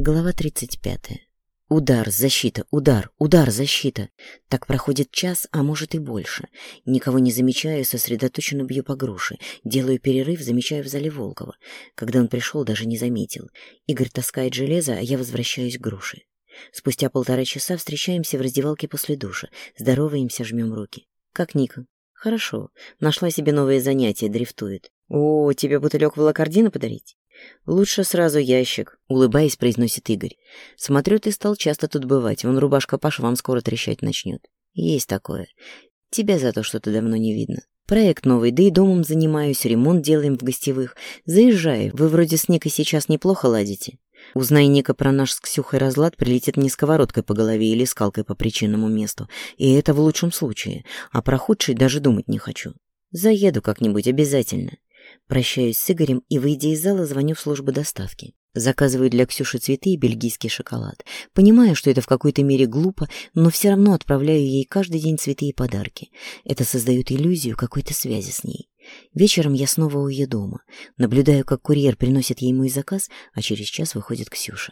Глава 35. Удар, защита, удар, удар, защита. Так проходит час, а может и больше. Никого не замечаю, сосредоточенно бью по груши. Делаю перерыв, замечаю в зале Волкова. Когда он пришел, даже не заметил. Игорь таскает железо, а я возвращаюсь к груши. Спустя полтора часа встречаемся в раздевалке после душа. Здороваемся, жмем руки. Как Ника? Хорошо. Нашла себе новое занятие, дрифтует. О, тебе бутылек волокордина подарить? «Лучше сразу ящик», — улыбаясь, произносит Игорь. «Смотрю, ты стал часто тут бывать, вон рубашка по швам скоро трещать начнет». «Есть такое. Тебя за то, что ты давно не видно. Проект новый, да и домом занимаюсь, ремонт делаем в гостевых. Заезжаю, вы вроде с Никой сейчас неплохо ладите». Узнай Ника про наш с Ксюхой разлад, прилетит не сковородкой по голове или скалкой по причинному месту. И это в лучшем случае. А про худший даже думать не хочу. Заеду как-нибудь обязательно. Прощаюсь с Игорем и, выйдя из зала, звоню в службу доставки. Заказываю для Ксюши цветы и бельгийский шоколад. Понимаю, что это в какой-то мере глупо, но все равно отправляю ей каждый день цветы и подарки. Это создает иллюзию какой-то связи с ней. Вечером я снова у ее дома. Наблюдаю, как курьер приносит ей мой заказ, а через час выходит Ксюша.